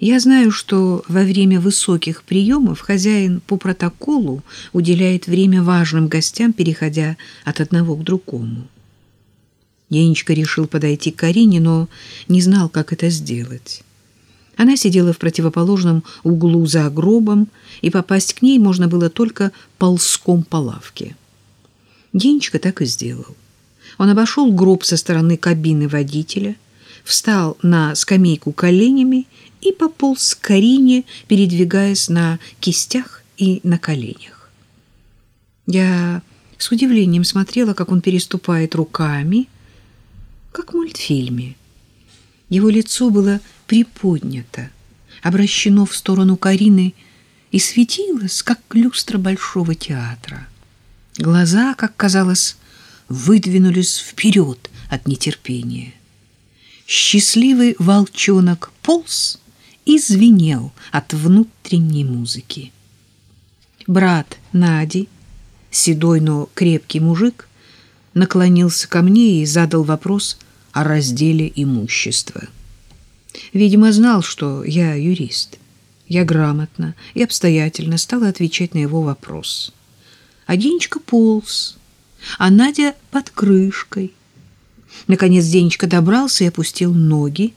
Я знаю, что во время высоких приемов хозяин по протоколу уделяет время важным гостям, переходя от одного к другому. Енечка решил подойти к Карине, но не знал, как это сделать. Она сидела в противоположном углу за гробом, и попасть к ней можно было только ползком по лавке. Денечка так и сделал. Он обошел гроб со стороны кабины водителя, встал на скамейку коленями и пополз к Карине, передвигаясь на кистях и на коленях. Я с удивлением смотрела, как он переступает руками, как в мультфильме. Его лицо было приподнято, обращено в сторону Карины и светилось, как люстра большого театра. Глаза, как казалось, выдвинулись вперед от нетерпения. Счастливый волчонок полз и звенел от внутренней музыки. Брат Нади, седой, но крепкий мужик, наклонился ко мне и задал вопрос о разделе имущества. Видимо, знал, что я юрист. Я грамотно и обстоятельно стала отвечать на его вопрос. А Денечка полз, а Надя под крышкой. Наконец Денечка добрался и опустил ноги.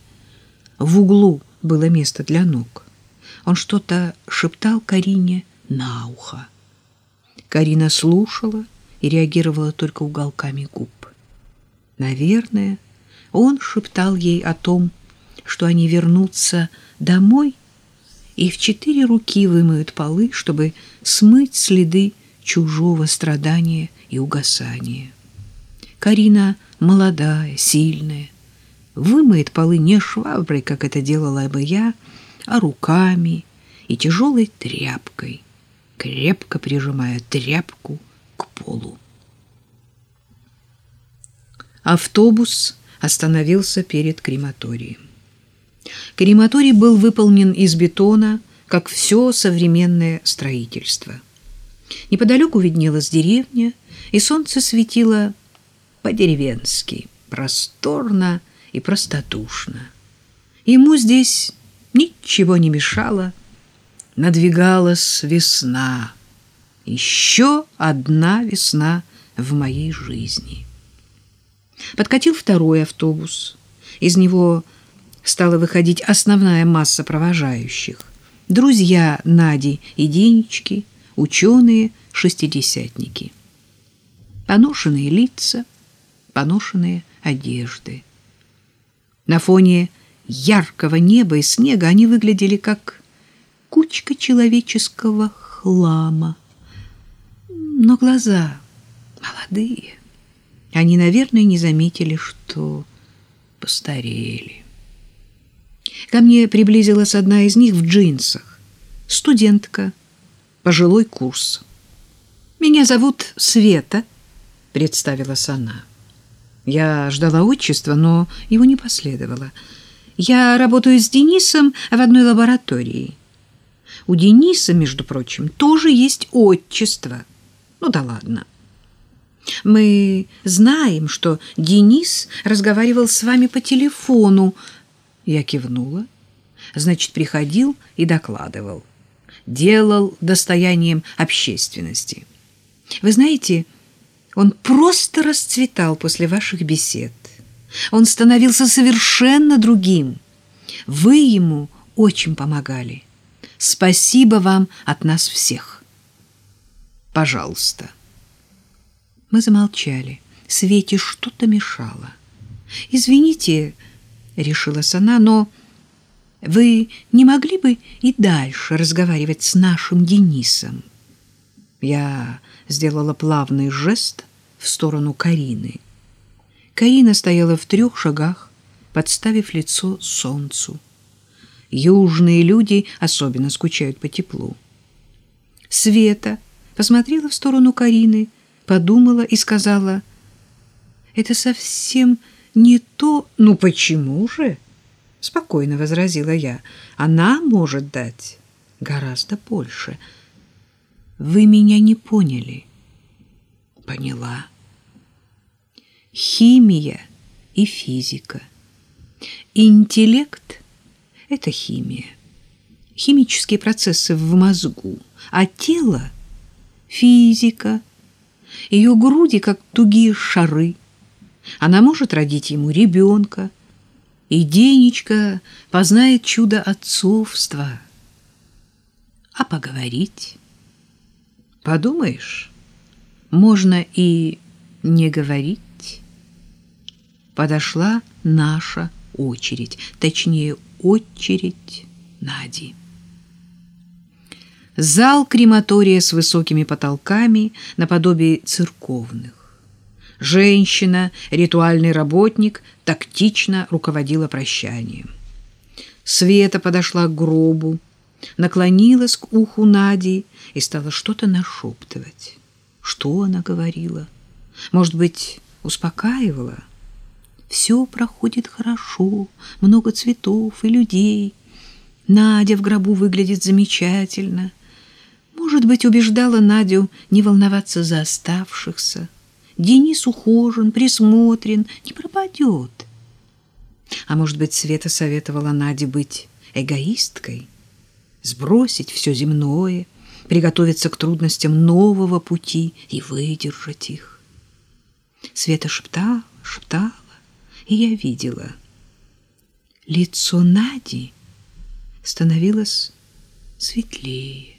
В углу было место для ног. Он что-то шептал Карине на ухо. Карина слушала и реагировала только уголками губ. Наверное, он шептал ей о том, что они вернутся домой и в четыре руки вымоют полы, чтобы смыть следы чужого страдания и угасания. Карина молодая, сильная, вымоет полы не шваброй, как это делала бы я, а руками и тяжелой тряпкой, крепко прижимая тряпку к полу. Автобус остановился перед крематорием. Крематорий был выполнен из бетона, как все современное строительство. Неподалеку виднелась деревня, и солнце светило по-деревенски, просторно и простодушно. Ему здесь ничего не мешало. Надвигалась весна. Еще одна весна в моей жизни. Подкатил второй автобус. Из него стала выходить основная масса провожающих. Друзья Нади и Денечки, ученые-шестидесятники. Поношенные лица, поношенные одежды. На фоне яркого неба и снега они выглядели как кучка человеческого хлама. Но глаза молодые. Они, наверное, не заметили, что постарели. Ко мне приблизилась одна из них в джинсах. Студентка, пожилой курс. «Меня зовут Света», — представилась она. Я ждала отчества, но его не последовало. Я работаю с Денисом в одной лаборатории. У Дениса, между прочим, тоже есть отчество. Ну да ладно. Мы знаем, что Денис разговаривал с вами по телефону. Я кивнула. Значит, приходил и докладывал. Делал достоянием общественности. Вы знаете, он просто расцветал после ваших бесед. Он становился совершенно другим. Вы ему очень помогали. Спасибо вам от нас всех. Пожалуйста. Мы замолчали. Свете что-то мешало. Извините, решилась она, но вы не могли бы и дальше разговаривать с нашим Денисом? Я сделала плавный жест в сторону Карины. Карина стояла в трех шагах, подставив лицо солнцу. Южные люди особенно скучают по теплу. Света посмотрела в сторону Карины, подумала и сказала, «Это совсем не то...» «Ну почему же?» — спокойно возразила я. «Она может дать гораздо больше». Вы меня не поняли. Поняла. Химия и физика. Интеллект — это химия. химические процессы в мозгу, а тело — физика. Ее груди как тугие шары. Она может родить ему ребенка, и Денечка познает чудо отцовства. А поговорить? Подумаешь, можно и не говорить. Подошла наша очередь, точнее, очередь Нади. Зал крематория с высокими потолками наподобие церковных. Женщина, ритуальный работник, тактично руководила прощанием. Света подошла к гробу, наклонилась к уху Нади и стала что-то нашептывать. Что она говорила? Может быть, успокаивала? Все проходит хорошо, много цветов и людей. Надя в гробу выглядит замечательно. Может быть, убеждала Надю не волноваться за оставшихся. Денис ухожен, присмотрен, не пропадет. А может быть, Света советовала Наде быть эгоисткой, сбросить все земное, приготовиться к трудностям нового пути и выдержать их. Света шептала, шептала, и я видела. Лицо Нади становилось светлее,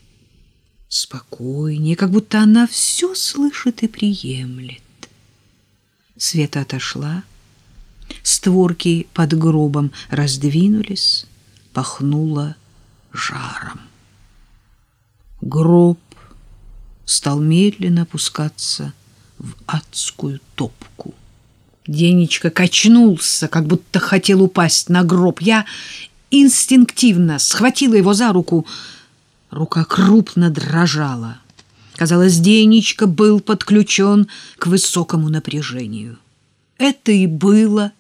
спокойнее, как будто она все слышит и приемлет. Света отошла, створки под гробом раздвинулись, пахнуло жаром. Гроб стал медленно опускаться в адскую топку. Денечка качнулся, как будто хотел упасть на гроб. Я инстинктивно схватила его за руку. Рука крупно дрожала. Казалось, Денечка был подключен к высокому напряжению. Это и было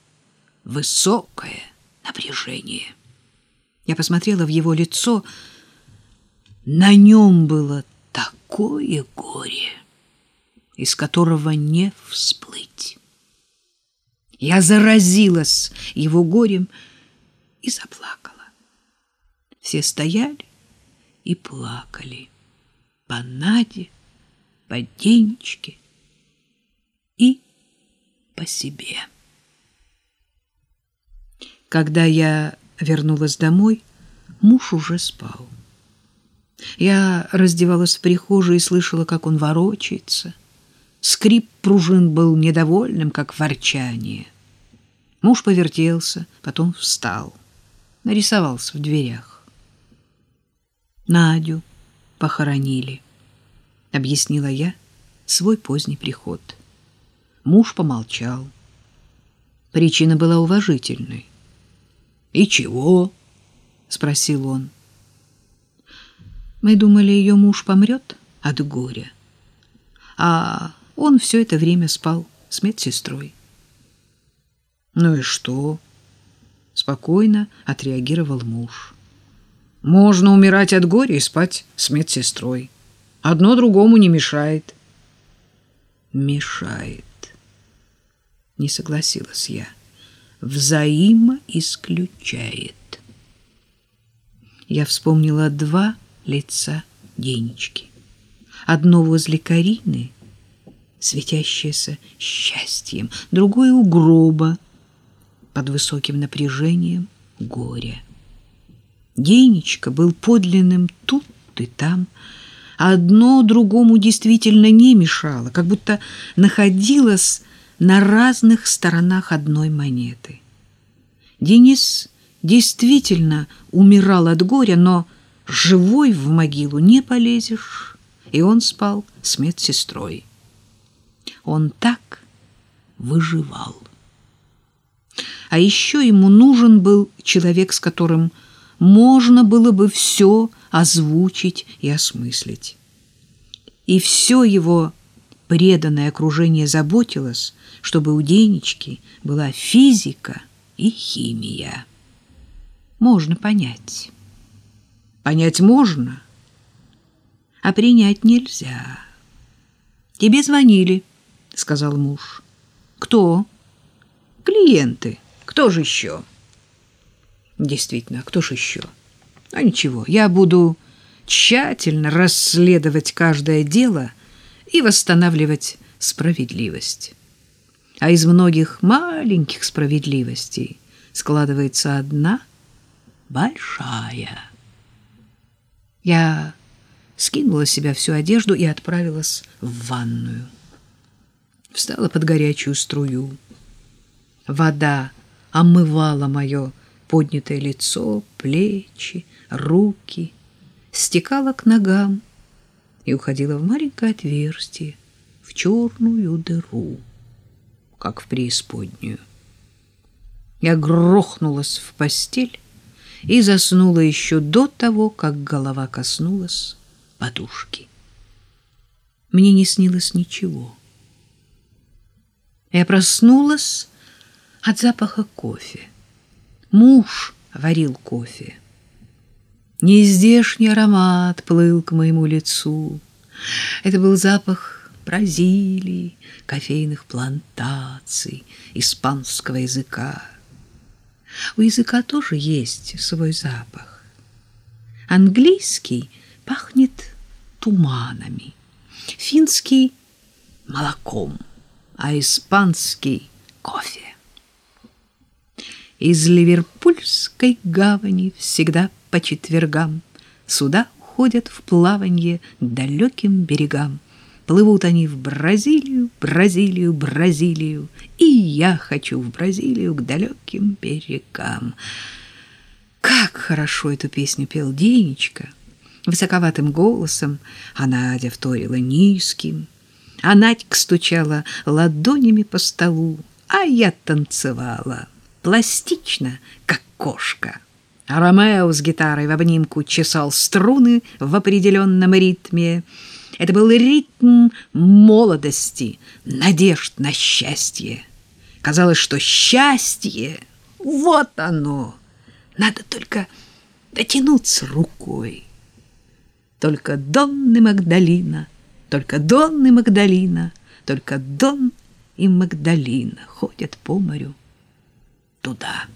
высокое напряжение. Я посмотрела в его лицо. На нем было такое горе, из которого не всплыть. Я заразилась его горем и заплакала. Все стояли и плакали по Наде, по Денечке и по себе. Когда я вернулась домой, муж уже спал. Я раздевалась в прихожей и слышала, как он ворочается. Скрип пружин был недовольным, как ворчание. Муж повертелся, потом встал, нарисовался в дверях. Надю похоронили, объяснила я свой поздний приход. Муж помолчал. Причина была уважительной. И чего? спросил он. Мы думали, ее муж помрет от горя. А он все это время спал с медсестрой. Ну и что? спокойно отреагировал муж. Можно умирать от горя и спать с медсестрой. Одно другому не мешает. Мешает. Не согласилась я. Взаимоисключает. Я вспомнила два лица Денечки. Одно возле Карины, светящееся счастьем, другое у гроба, под высоким напряжением горя. Денечка был подлинным тут и там, а одно другому действительно не мешало, как будто находилось на разных сторонах одной монеты. Денис действительно умирал от горя, но живой в могилу не полезешь, и он спал с медсестрой. Он так выживал. А еще ему нужен был человек, с которым можно было бы все озвучить и осмыслить. И все его преданное окружение заботилось, чтобы у Денечки была физика и химия. Можно понять. Понять можно, а принять нельзя. Тебе звонили, сказал муж. Кто? Клиенты. Кто же еще? Действительно, кто же еще? А ничего, я буду тщательно расследовать каждое дело и восстанавливать справедливость. А из многих маленьких справедливостей складывается одна большая. Я скинула с себя всю одежду и отправилась в ванную. Встала под горячую струю. Вода омывала мое поднятое лицо, плечи, руки, стекала к ногам и уходила в маленькое отверстие, в черную дыру, как в преисподнюю. Я грохнулась в постель и заснула еще до того, как голова коснулась подушки. Мне не снилось ничего. Я проснулась от запаха кофе. Муж варил кофе. Нездешний аромат плыл к моему лицу. Это был запах Бразилии, кофейных плантаций, испанского языка. У языка тоже есть свой запах. Английский пахнет туманами, финский — молоком, а испанский — кофе. Из Ливерпульской гавани всегда по четвергам суда уходят в плаванье далеким берегам. Плывут они в Бразилию, Бразилию, Бразилию, и я хочу в Бразилию к далеким берегам. Как хорошо эту песню пел Денечка! Высоковатым голосом, а Надя вторила низким, а Надька стучала ладонями по столу, а я танцевала пластично, как кошка. А Ромео с гитарой в обнимку чесал струны в определенном ритме. Это был ритм молодости, надежд на счастье. Казалось, что счастье — вот оно. Надо только дотянуться рукой. Только Дон и Магдалина, только Дон и Магдалина, только Дон и Магдалина ходят по морю туда.